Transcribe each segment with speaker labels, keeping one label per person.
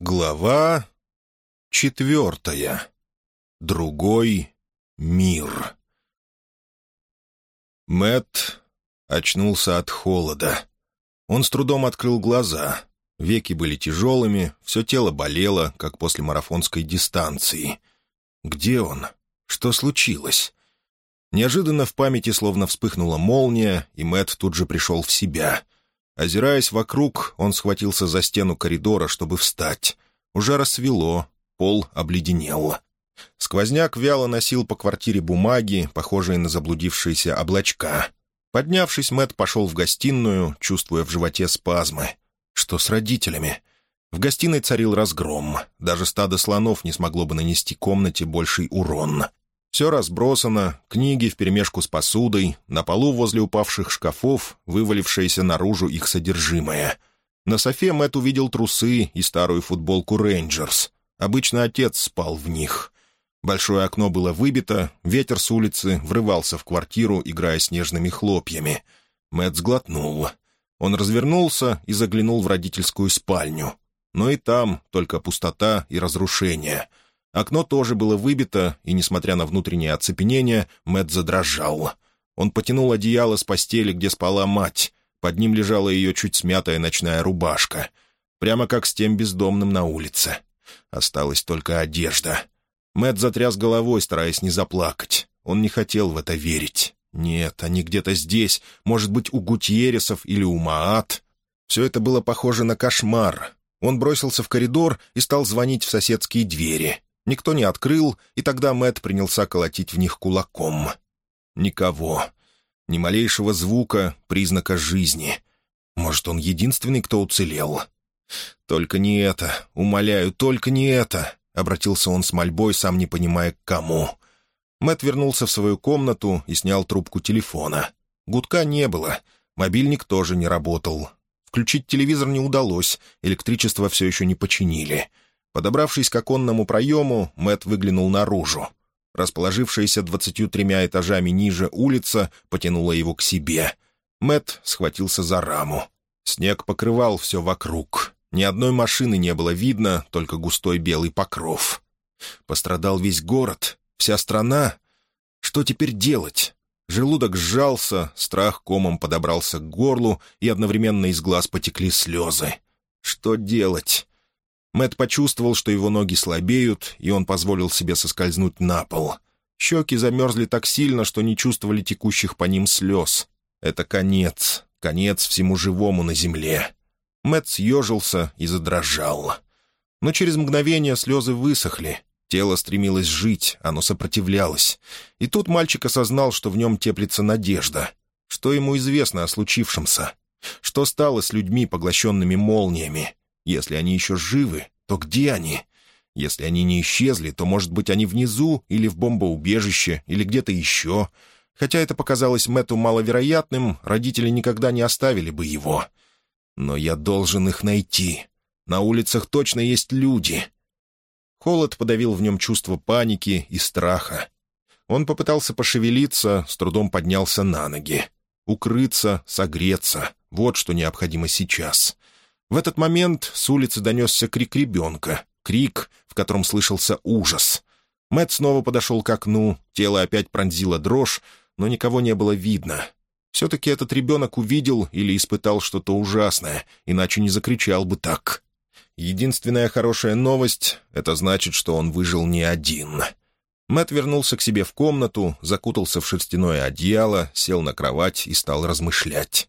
Speaker 1: Глава четвертая. Другой мир. Мэт очнулся от холода. Он с трудом открыл глаза. Веки были тяжелыми, все тело болело, как после марафонской дистанции. Где он? Что случилось? Неожиданно в памяти словно вспыхнула молния, и Мэт тут же пришел в себя — Озираясь вокруг, он схватился за стену коридора, чтобы встать. Уже рассвело, пол обледенел. Сквозняк вяло носил по квартире бумаги, похожие на заблудившиеся облачка. Поднявшись, Мэт пошел в гостиную, чувствуя в животе спазмы. Что с родителями? В гостиной царил разгром. Даже стадо слонов не смогло бы нанести комнате больший урон. Все разбросано, книги вперемешку с посудой, на полу возле упавших шкафов, вывалившееся наружу их содержимое. На софе Мэтт увидел трусы и старую футболку «Рейнджерс». Обычно отец спал в них. Большое окно было выбито, ветер с улицы врывался в квартиру, играя снежными хлопьями. Мэтт сглотнул. Он развернулся и заглянул в родительскую спальню. Но и там только пустота и разрушение — Окно тоже было выбито, и, несмотря на внутреннее оцепенение, Мэтт задрожал. Он потянул одеяло с постели, где спала мать. Под ним лежала ее чуть смятая ночная рубашка. Прямо как с тем бездомным на улице. Осталась только одежда. Мэтт затряс головой, стараясь не заплакать. Он не хотел в это верить. Нет, они где-то здесь, может быть, у Гутьересов или у Маат. Все это было похоже на кошмар. Он бросился в коридор и стал звонить в соседские двери. Никто не открыл, и тогда Мэт принялся колотить в них кулаком. Никого. Ни малейшего звука, признака жизни. Может, он единственный, кто уцелел? «Только не это! Умоляю, только не это!» — обратился он с мольбой, сам не понимая, к кому. Мэт вернулся в свою комнату и снял трубку телефона. Гудка не было, мобильник тоже не работал. Включить телевизор не удалось, электричество все еще не починили. Подобравшись к оконному проему, Мэт выглянул наружу. Расположившаяся двадцатью тремя этажами ниже улица потянула его к себе. Мэт схватился за раму. Снег покрывал все вокруг. Ни одной машины не было видно, только густой белый покров. Пострадал весь город, вся страна. Что теперь делать? Желудок сжался, страх комом подобрался к горлу, и одновременно из глаз потекли слезы. Что делать? Мэт почувствовал, что его ноги слабеют, и он позволил себе соскользнуть на пол. Щеки замерзли так сильно, что не чувствовали текущих по ним слез. Это конец, конец всему живому на земле. Мэт съежился и задрожал. Но через мгновение слезы высохли. Тело стремилось жить, оно сопротивлялось. И тут мальчик осознал, что в нем теплится надежда. Что ему известно о случившемся? Что стало с людьми, поглощенными молниями? Если они еще живы, то где они? Если они не исчезли, то, может быть, они внизу или в бомбоубежище, или где-то еще. Хотя это показалось Мэтту маловероятным, родители никогда не оставили бы его. Но я должен их найти. На улицах точно есть люди. Холод подавил в нем чувство паники и страха. Он попытался пошевелиться, с трудом поднялся на ноги. Укрыться, согреться — вот что необходимо сейчас. В этот момент с улицы донесся крик ребенка, крик, в котором слышался ужас. Мэт снова подошел к окну, тело опять пронзило дрожь, но никого не было видно. Все-таки этот ребенок увидел или испытал что-то ужасное, иначе не закричал бы так. Единственная хорошая новость — это значит, что он выжил не один. Мэт вернулся к себе в комнату, закутался в шерстяное одеяло, сел на кровать и стал размышлять.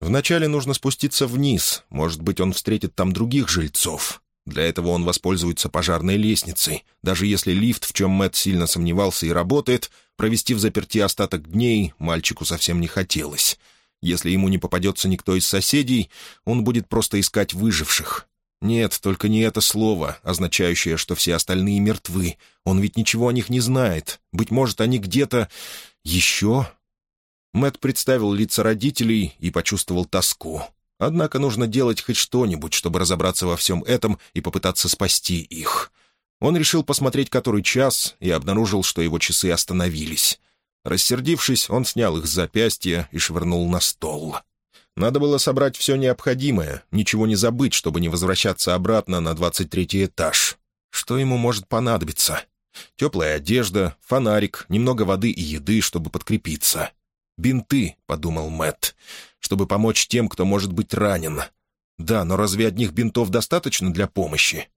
Speaker 1: Вначале нужно спуститься вниз, может быть, он встретит там других жильцов. Для этого он воспользуется пожарной лестницей. Даже если лифт, в чем Мэтт сильно сомневался и работает, провести в заперти остаток дней мальчику совсем не хотелось. Если ему не попадется никто из соседей, он будет просто искать выживших. Нет, только не это слово, означающее, что все остальные мертвы. Он ведь ничего о них не знает. Быть может, они где-то... еще Мэт представил лица родителей и почувствовал тоску. Однако нужно делать хоть что-нибудь, чтобы разобраться во всем этом и попытаться спасти их. Он решил посмотреть который час и обнаружил, что его часы остановились. Рассердившись, он снял их с запястья и швырнул на стол. Надо было собрать все необходимое, ничего не забыть, чтобы не возвращаться обратно на двадцать третий этаж. Что ему может понадобиться? Теплая одежда, фонарик, немного воды и еды, чтобы подкрепиться. «Бинты», — подумал Мэтт, — «чтобы помочь тем, кто может быть ранен». Да, но разве одних бинтов достаточно для помощи?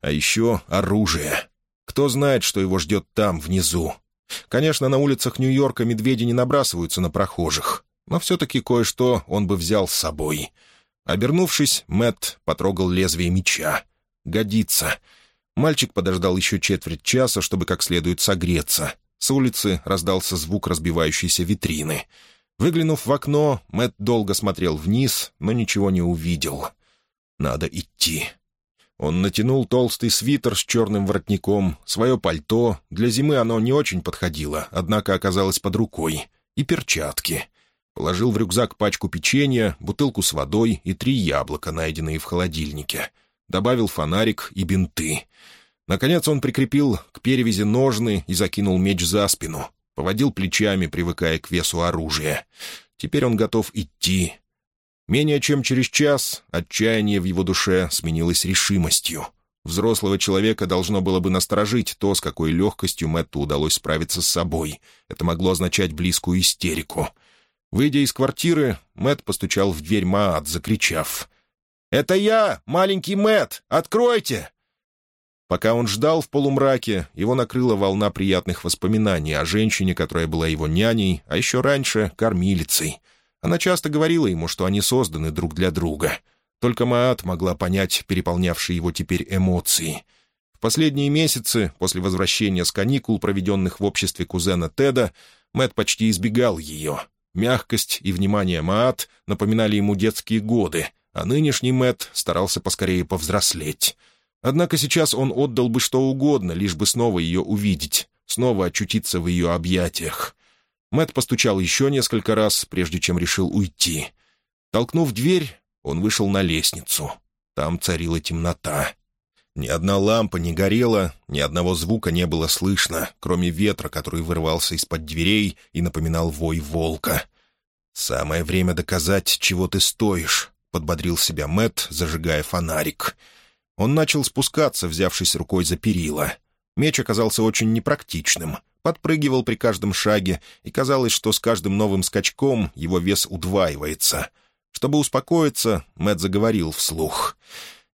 Speaker 1: А еще оружие. Кто знает, что его ждет там, внизу. Конечно, на улицах Нью-Йорка медведи не набрасываются на прохожих, но все-таки кое-что он бы взял с собой. Обернувшись, Мэтт потрогал лезвие меча. «Годится». Мальчик подождал еще четверть часа, чтобы как следует согреться. С улицы раздался звук разбивающейся витрины. Выглянув в окно, Мэтт долго смотрел вниз, но ничего не увидел. «Надо идти». Он натянул толстый свитер с черным воротником, свое пальто, для зимы оно не очень подходило, однако оказалось под рукой, и перчатки. Положил в рюкзак пачку печенья, бутылку с водой и три яблока, найденные в холодильнике. Добавил фонарик и бинты. Наконец он прикрепил к перевязи ножны и закинул меч за спину. Поводил плечами, привыкая к весу оружия. Теперь он готов идти. Менее чем через час отчаяние в его душе сменилось решимостью. Взрослого человека должно было бы насторожить то, с какой легкостью Мэтту удалось справиться с собой. Это могло означать близкую истерику. Выйдя из квартиры, Мэтт постучал в дверь Маат, закричав. «Это я, маленький Мэтт! Откройте!» Пока он ждал в полумраке, его накрыла волна приятных воспоминаний о женщине, которая была его няней, а еще раньше — кормилицей. Она часто говорила ему, что они созданы друг для друга. Только Маат могла понять переполнявшие его теперь эмоции. В последние месяцы, после возвращения с каникул, проведенных в обществе кузена Теда, Мэт почти избегал ее. Мягкость и внимание Маат напоминали ему детские годы, а нынешний Мэт старался поскорее повзрослеть — Однако сейчас он отдал бы что угодно, лишь бы снова ее увидеть, снова очутиться в ее объятиях. Мэт постучал еще несколько раз, прежде чем решил уйти. Толкнув дверь, он вышел на лестницу. Там царила темнота. Ни одна лампа не горела, ни одного звука не было слышно, кроме ветра, который вырвался из-под дверей и напоминал вой волка. «Самое время доказать, чего ты стоишь», — подбодрил себя Мэт, зажигая фонарик — он начал спускаться, взявшись рукой за перила. Меч оказался очень непрактичным, подпрыгивал при каждом шаге, и казалось, что с каждым новым скачком его вес удваивается. Чтобы успокоиться, Мэтт заговорил вслух.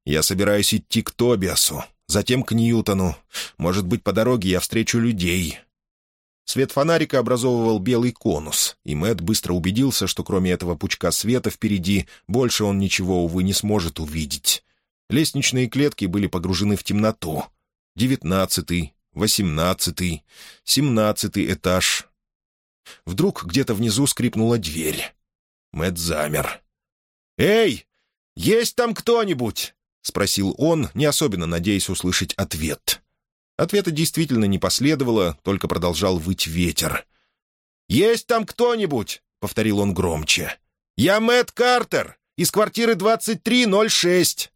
Speaker 1: «Я собираюсь идти к Тобиасу, затем к Ньютону. Может быть, по дороге я встречу людей». Свет фонарика образовывал белый конус, и Мэтт быстро убедился, что кроме этого пучка света впереди больше он ничего, увы, не сможет увидеть. Лестничные клетки были погружены в темноту. Девятнадцатый, восемнадцатый, семнадцатый этаж. Вдруг где-то внизу скрипнула дверь. Мэт замер. «Эй, есть там кто-нибудь?» — спросил он, не особенно надеясь услышать ответ. Ответа действительно не последовало, только продолжал выть ветер. «Есть там кто-нибудь?» — повторил он громче. «Я Мэтт Картер из квартиры 2306».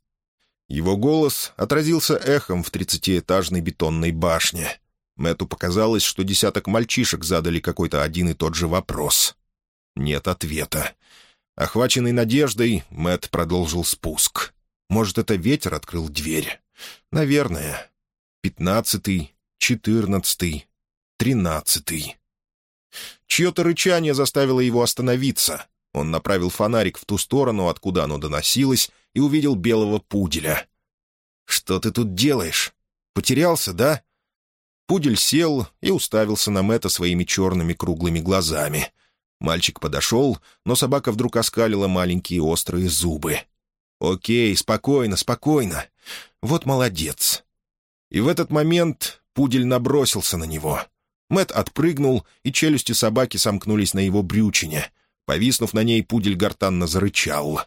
Speaker 1: Его голос отразился эхом в тридцатиэтажной бетонной башне. Мэту показалось, что десяток мальчишек задали какой-то один и тот же вопрос. Нет ответа. Охваченный надеждой, Мэт продолжил спуск. Может, это ветер открыл дверь? Наверное. Пятнадцатый, четырнадцатый, тринадцатый. Чье-то рычание заставило его остановиться. Он направил фонарик в ту сторону, откуда оно доносилось, и увидел белого пуделя. «Что ты тут делаешь? Потерялся, да?» Пудель сел и уставился на Мэтта своими черными круглыми глазами. Мальчик подошел, но собака вдруг оскалила маленькие острые зубы. «Окей, спокойно, спокойно. Вот молодец». И в этот момент пудель набросился на него. Мэт отпрыгнул, и челюсти собаки сомкнулись на его брючине. Повиснув на ней, пудель гортанно зарычал.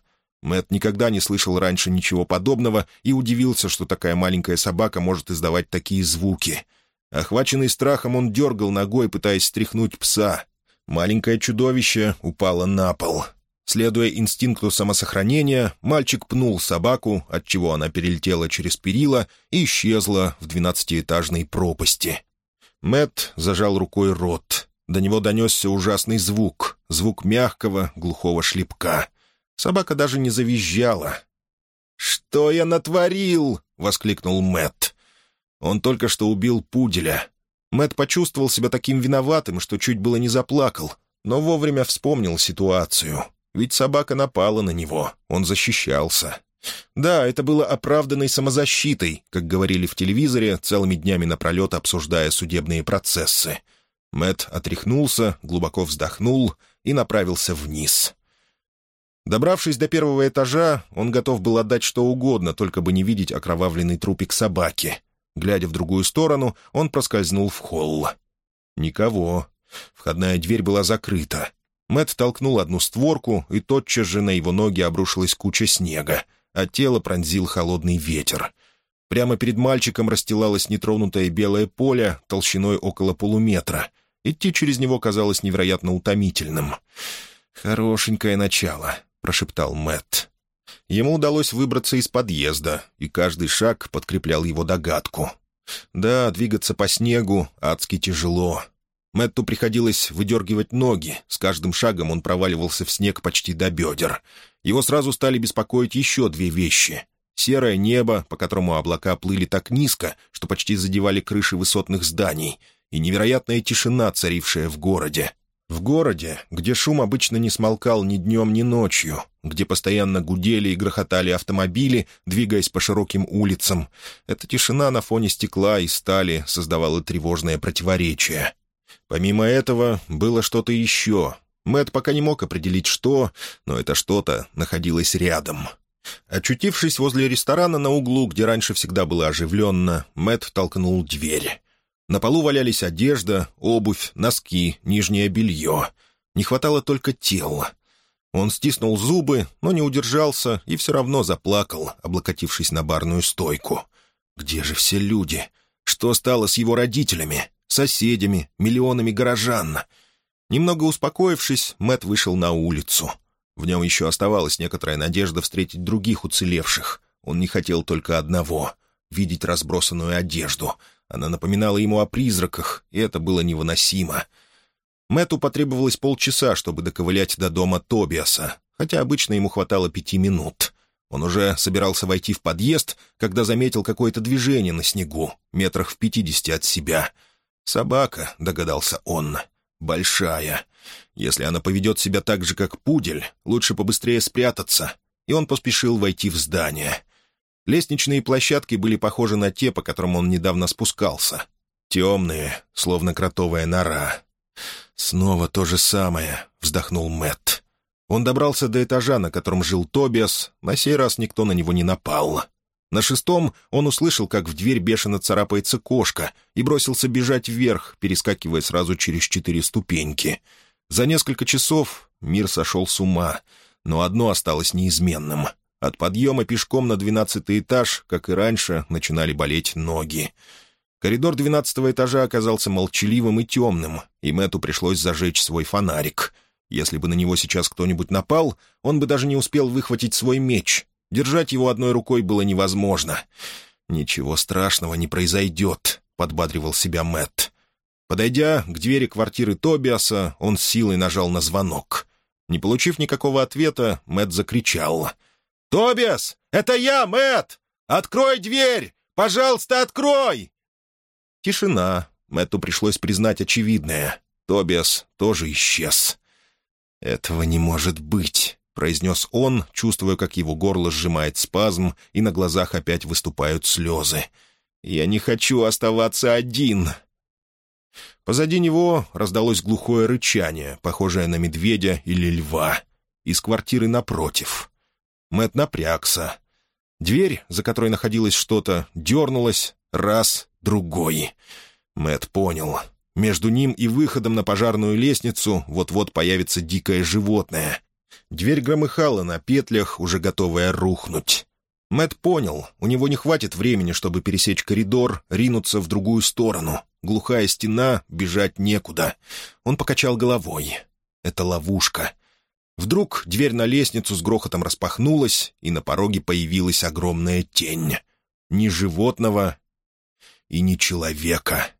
Speaker 1: Мэт никогда не слышал раньше ничего подобного и удивился, что такая маленькая собака может издавать такие звуки. Охваченный страхом, он дергал ногой, пытаясь стряхнуть пса. Маленькое чудовище упало на пол. Следуя инстинкту самосохранения, мальчик пнул собаку, отчего она перелетела через перила и исчезла в двенадцатиэтажной пропасти. Мэт зажал рукой рот. До него донесся ужасный звук, звук мягкого, глухого шлепка — Собака даже не завизжала. «Что я натворил?» — воскликнул Мэтт. Он только что убил пуделя. Мэтт почувствовал себя таким виноватым, что чуть было не заплакал, но вовремя вспомнил ситуацию. Ведь собака напала на него, он защищался. Да, это было оправданной самозащитой, как говорили в телевизоре, целыми днями напролет обсуждая судебные процессы. Мэт отряхнулся, глубоко вздохнул и направился вниз. Добравшись до первого этажа, он готов был отдать что угодно, только бы не видеть окровавленный трупик собаки. Глядя в другую сторону, он проскользнул в холл. Никого. Входная дверь была закрыта. Мэт толкнул одну створку, и тотчас же на его ноги обрушилась куча снега, а тело пронзил холодный ветер. Прямо перед мальчиком расстилалось нетронутое белое поле толщиной около полуметра. Идти через него казалось невероятно утомительным. «Хорошенькое начало», — прошептал Мэтт. Ему удалось выбраться из подъезда, и каждый шаг подкреплял его догадку. Да, двигаться по снегу адски тяжело. Мэтту приходилось выдергивать ноги, с каждым шагом он проваливался в снег почти до бедер. Его сразу стали беспокоить еще две вещи. Серое небо, по которому облака плыли так низко, что почти задевали крыши высотных зданий, и невероятная тишина, царившая в городе. В городе, где шум обычно не смолкал ни днем, ни ночью, где постоянно гудели и грохотали автомобили, двигаясь по широким улицам, эта тишина на фоне стекла и стали создавала тревожное противоречие. Помимо этого, было что-то еще. Мэт пока не мог определить, что, но это что-то находилось рядом. Очутившись возле ресторана на углу, где раньше всегда было оживленно, Мэт толкнул дверь. На полу валялись одежда, обувь, носки, нижнее белье. Не хватало только тела. Он стиснул зубы, но не удержался и все равно заплакал, облокотившись на барную стойку. «Где же все люди? Что стало с его родителями, соседями, миллионами горожан?» Немного успокоившись, Мэт вышел на улицу. В нем еще оставалась некоторая надежда встретить других уцелевших. Он не хотел только одного — видеть разбросанную одежду — она напоминала ему о призраках, и это было невыносимо. Мэту потребовалось полчаса, чтобы доковылять до дома Тобиаса, хотя обычно ему хватало пяти минут. Он уже собирался войти в подъезд, когда заметил какое-то движение на снегу, метрах в пятидесяти от себя. «Собака», — догадался он, — «большая. Если она поведет себя так же, как пудель, лучше побыстрее спрятаться». И он поспешил войти в здание. Лестничные площадки были похожи на те, по которым он недавно спускался. Темные, словно кротовая нора. «Снова то же самое», — вздохнул Мэтт. Он добрался до этажа, на котором жил Тобиас. На сей раз никто на него не напал. На шестом он услышал, как в дверь бешено царапается кошка, и бросился бежать вверх, перескакивая сразу через четыре ступеньки. За несколько часов мир сошел с ума, но одно осталось неизменным — от подъема пешком на двенадцатый этаж, как и раньше, начинали болеть ноги. Коридор двенадцатого этажа оказался молчаливым и темным, и Мэту пришлось зажечь свой фонарик. Если бы на него сейчас кто-нибудь напал, он бы даже не успел выхватить свой меч. Держать его одной рукой было невозможно. «Ничего страшного не произойдет», — подбадривал себя Мэтт. Подойдя к двери квартиры Тобиаса, он с силой нажал на звонок. Не получив никакого ответа, Мэтт закричал — «Тобиас, это я, Мэт! Открой дверь! Пожалуйста, открой!» Тишина. Мэтту пришлось признать очевидное. Тобиас тоже исчез. «Этого не может быть», — произнес он, чувствуя, как его горло сжимает спазм, и на глазах опять выступают слезы. «Я не хочу оставаться один». Позади него раздалось глухое рычание, похожее на медведя или льва. Из квартиры напротив. Мэт напрягся. Дверь, за которой находилось что-то, дернулась раз, другой. Мэт понял. Между ним и выходом на пожарную лестницу вот-вот появится дикое животное. Дверь громыхала на петлях, уже готовая рухнуть. Мэт понял, у него не хватит времени, чтобы пересечь коридор, ринуться в другую сторону. Глухая стена, бежать некуда. Он покачал головой. Это ловушка. Вдруг дверь на лестницу с грохотом распахнулась, и на пороге появилась огромная тень. Ни животного и ни человека.